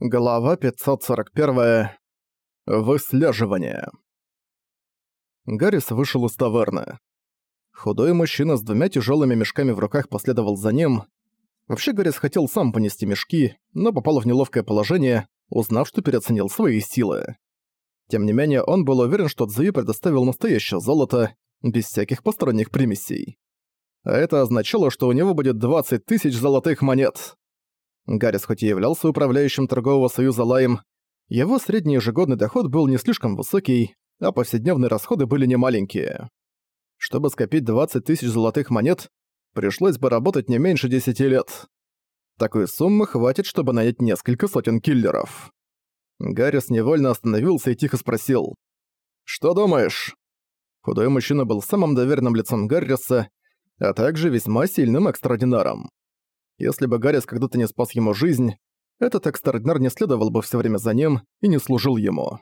Глава 541. Выслеживание. Гаррис вышел из таверны. Худой мужчина с двумя тяжелыми мешками в руках последовал за ним. Вообще Гаррис хотел сам понести мешки, но попал в неловкое положение, узнав, что переоценил свои силы. Тем не менее, он был уверен, что Цзуи предоставил настоящее золото, без всяких посторонних примесей. А это означало, что у него будет 20 тысяч золотых монет. Гаррис хоть и являлся управляющим торгового союза Лайм, его средний ежегодный доход был не слишком высокий, а повседневные расходы были немаленькие. Чтобы скопить 20 тысяч золотых монет, пришлось бы работать не меньше 10 лет. Такой суммы хватит, чтобы нанять несколько сотен киллеров. Гаррис невольно остановился и тихо спросил. «Что думаешь?» Худой мужчина был самым доверенным лицом Гарриса, а также весьма сильным экстраординаром. Если бы Гаррис когда-то не спас ему жизнь, этот экстраординар не следовал бы все время за ним и не служил ему.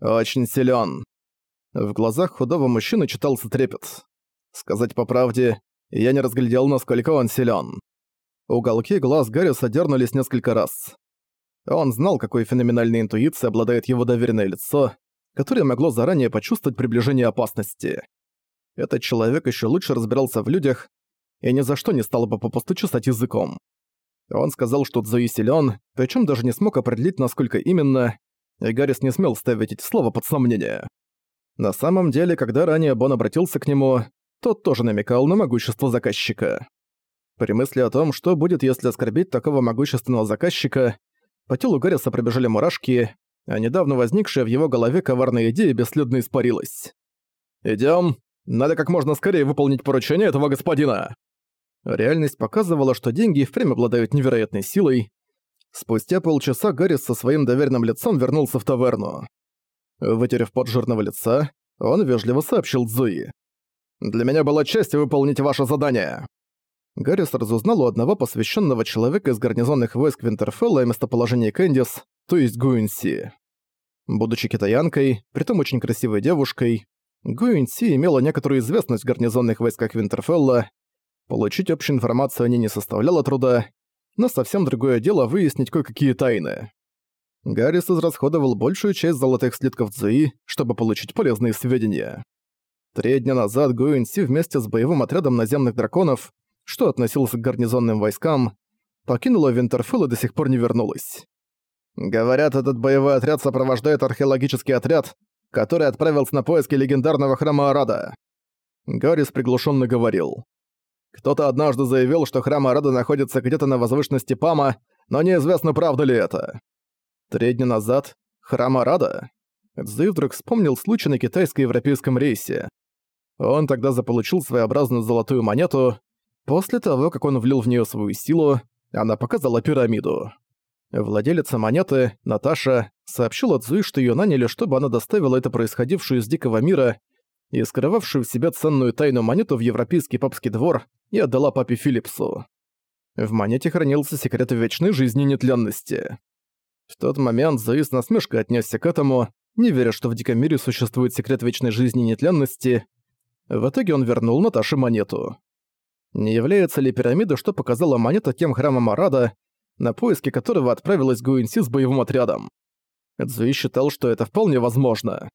Очень силен. В глазах худого мужчины читался трепет. Сказать по правде, я не разглядел, насколько он силен. Уголки глаз Гарриса дернулись несколько раз. Он знал, какой феноменальной интуицией обладает его доверенное лицо, которое могло заранее почувствовать приближение опасности. Этот человек еще лучше разбирался в людях и ни за что не стал бы попусту чесать языком. Он сказал, что Цзуи силён, причем даже не смог определить, насколько именно, и Гаррис не смел ставить эти слова под сомнение. На самом деле, когда ранее Бон обратился к нему, тот тоже намекал на могущество заказчика. При мысли о том, что будет, если оскорбить такого могущественного заказчика, по телу Гарриса пробежали мурашки, а недавно возникшая в его голове коварная идея бесследно испарилась. «Идём, надо как можно скорее выполнить поручение этого господина!» Реальность показывала, что деньги и впрямь обладают невероятной силой. Спустя полчаса Гаррис со своим доверенным лицом вернулся в таверну. Вытерев пот жирного лица, он вежливо сообщил Зуи. «Для меня была честь выполнить ваше задание». Гаррис разузнал у одного посвященного человека из гарнизонных войск Винтерфелла о местоположении Кэндис, то есть Гуинси. Будучи китаянкой, притом очень красивой девушкой, Гуинси имела некоторую известность в гарнизонных войсках Винтерфелла, Получить общую информацию о ней не составляло труда, но совсем другое дело выяснить кое-какие тайны. Гаррис израсходовал большую часть золотых слитков Цзуи, чтобы получить полезные сведения. Три дня назад Гуинси вместе с боевым отрядом наземных драконов, что относился к гарнизонным войскам, покинула Винтерфелл и до сих пор не вернулась. Говорят, этот боевой отряд сопровождает археологический отряд, который отправился на поиски легендарного храма Арада. Гаррис приглушенно говорил. Кто-то однажды заявил, что храм Арада находится где-то на возвышенности Пама, но неизвестно, правда ли это. Три дня назад храм Арада? Цзы вдруг вспомнил случай на китайско-европейском рейсе. Он тогда заполучил своеобразную золотую монету. После того, как он влил в нее свою силу, она показала пирамиду. Владелица монеты, Наташа, сообщила Цзуи, что ее наняли, чтобы она доставила это происходившее из дикого мира и скрывавшую в себе ценную тайну монету в европейский папский двор и отдала папе Филлипсу. В монете хранился секрет вечной жизни нетленности. В тот момент Зои с насмешкой отнесся к этому, не веря, что в диком мире существует секрет вечной жизни нетленности. В итоге он вернул Наташе монету. Не является ли пирамида, что показала монета тем храмом Арада, на поиски которого отправилась Гуинси с боевым отрядом? Цзуи считал, что это вполне возможно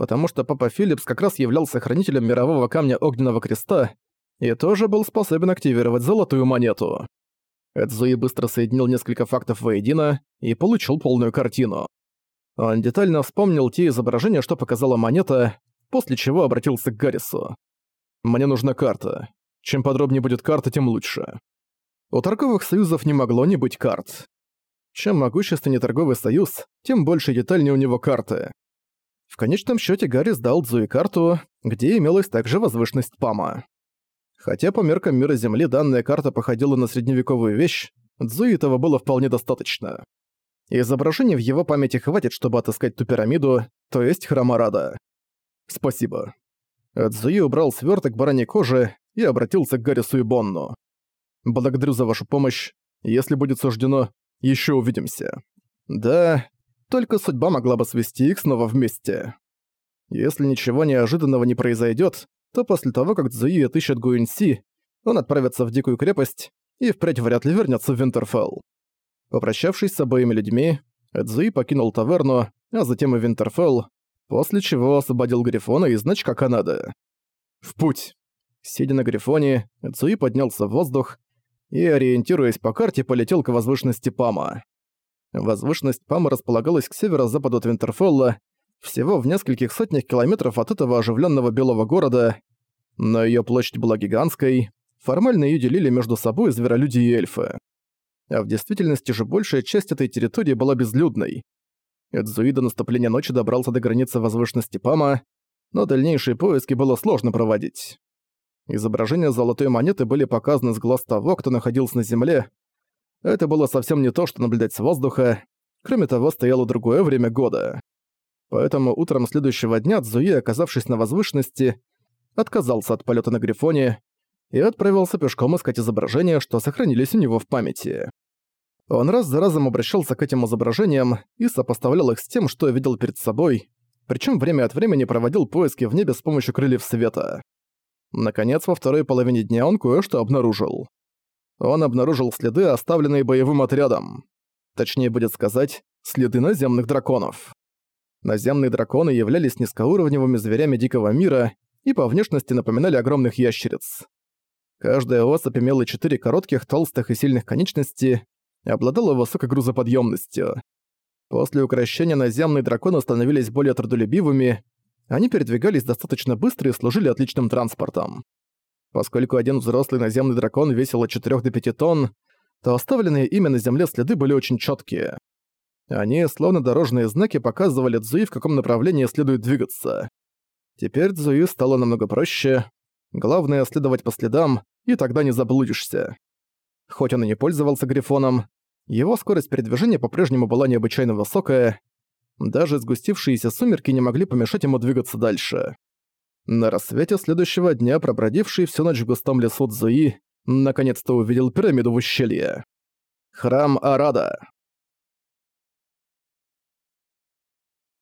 потому что Папа Филлипс как раз являлся хранителем мирового камня Огненного Креста и тоже был способен активировать золотую монету. Эдзуи быстро соединил несколько фактов воедино и получил полную картину. Он детально вспомнил те изображения, что показала монета, после чего обратился к Гаррису. «Мне нужна карта. Чем подробнее будет карта, тем лучше». У торговых союзов не могло не быть карт. Чем могущественнее торговый союз, тем больше детальнее у него карты. В конечном счете Гарри сдал Дзуи карту, где имелась также возвышенность Пама. Хотя по меркам мира Земли данная карта походила на средневековую вещь, Дзуи этого было вполне достаточно. Изображений в его памяти хватит, чтобы отыскать ту пирамиду, то есть Храмарада. Спасибо. Цзуи убрал сверток бараньей кожи и обратился к Гаррису и Бонну. «Благодарю за вашу помощь. Если будет суждено, еще увидимся». «Да, только судьба могла бы свести их снова вместе. Если ничего неожиданного не произойдет, то после того, как Цзуи отыщет Гуинси, он отправится в Дикую крепость и впредь вряд ли вернется в Винтерфелл. Попрощавшись с обоими людьми, Эдзуи покинул таверну, а затем и Винтерфелл, после чего освободил Грифона из значка Канады. В путь! Сидя на Грифоне, Эдзуи поднялся в воздух и, ориентируясь по карте, полетел к возвышенности Пама. Возвышенность Пама располагалась к северо-западу от Винтерфелла, всего в нескольких сотнях километров от этого оживленного белого города, но ее площадь была гигантской, формально ее делили между собой зверолюди и эльфы. А в действительности же большая часть этой территории была безлюдной. Эдзуи до наступления ночи добрался до границы возвышенности Пама, но дальнейшие поиски было сложно проводить. Изображения золотой монеты были показаны с глаз того, кто находился на земле. Это было совсем не то, что наблюдать с воздуха. Кроме того, стояло другое время года. Поэтому утром следующего дня Цзуи, оказавшись на возвышенности, отказался от полета на Грифоне и отправился пешком искать изображения, что сохранились у него в памяти. Он раз за разом обращался к этим изображениям и сопоставлял их с тем, что видел перед собой, причем время от времени проводил поиски в небе с помощью крыльев света. Наконец, во второй половине дня он кое-что обнаружил. Он обнаружил следы, оставленные боевым отрядом. Точнее будет сказать, следы наземных драконов. Наземные драконы являлись низкоуровневыми зверями дикого мира и по внешности напоминали огромных ящериц. Каждая особь имела четыре коротких, толстых и сильных конечности и обладала высокой грузоподъемностью. После укращения наземные драконы становились более трудолюбивыми, они передвигались достаточно быстро и служили отличным транспортом. Поскольку один взрослый наземный дракон весил от 4 до 5 тонн, то оставленные ими на земле следы были очень четкие. Они, словно дорожные знаки, показывали Цзуи, в каком направлении следует двигаться. Теперь Цзуи стало намного проще. Главное — следовать по следам, и тогда не заблудишься. Хоть он и не пользовался Грифоном, его скорость передвижения по-прежнему была необычайно высокая. Даже сгустившиеся сумерки не могли помешать ему двигаться дальше. На рассвете следующего дня, пробродивший всю ночь в густом лесу Цзуи, наконец-то увидел пирамиду в ущелье. Храм Арада.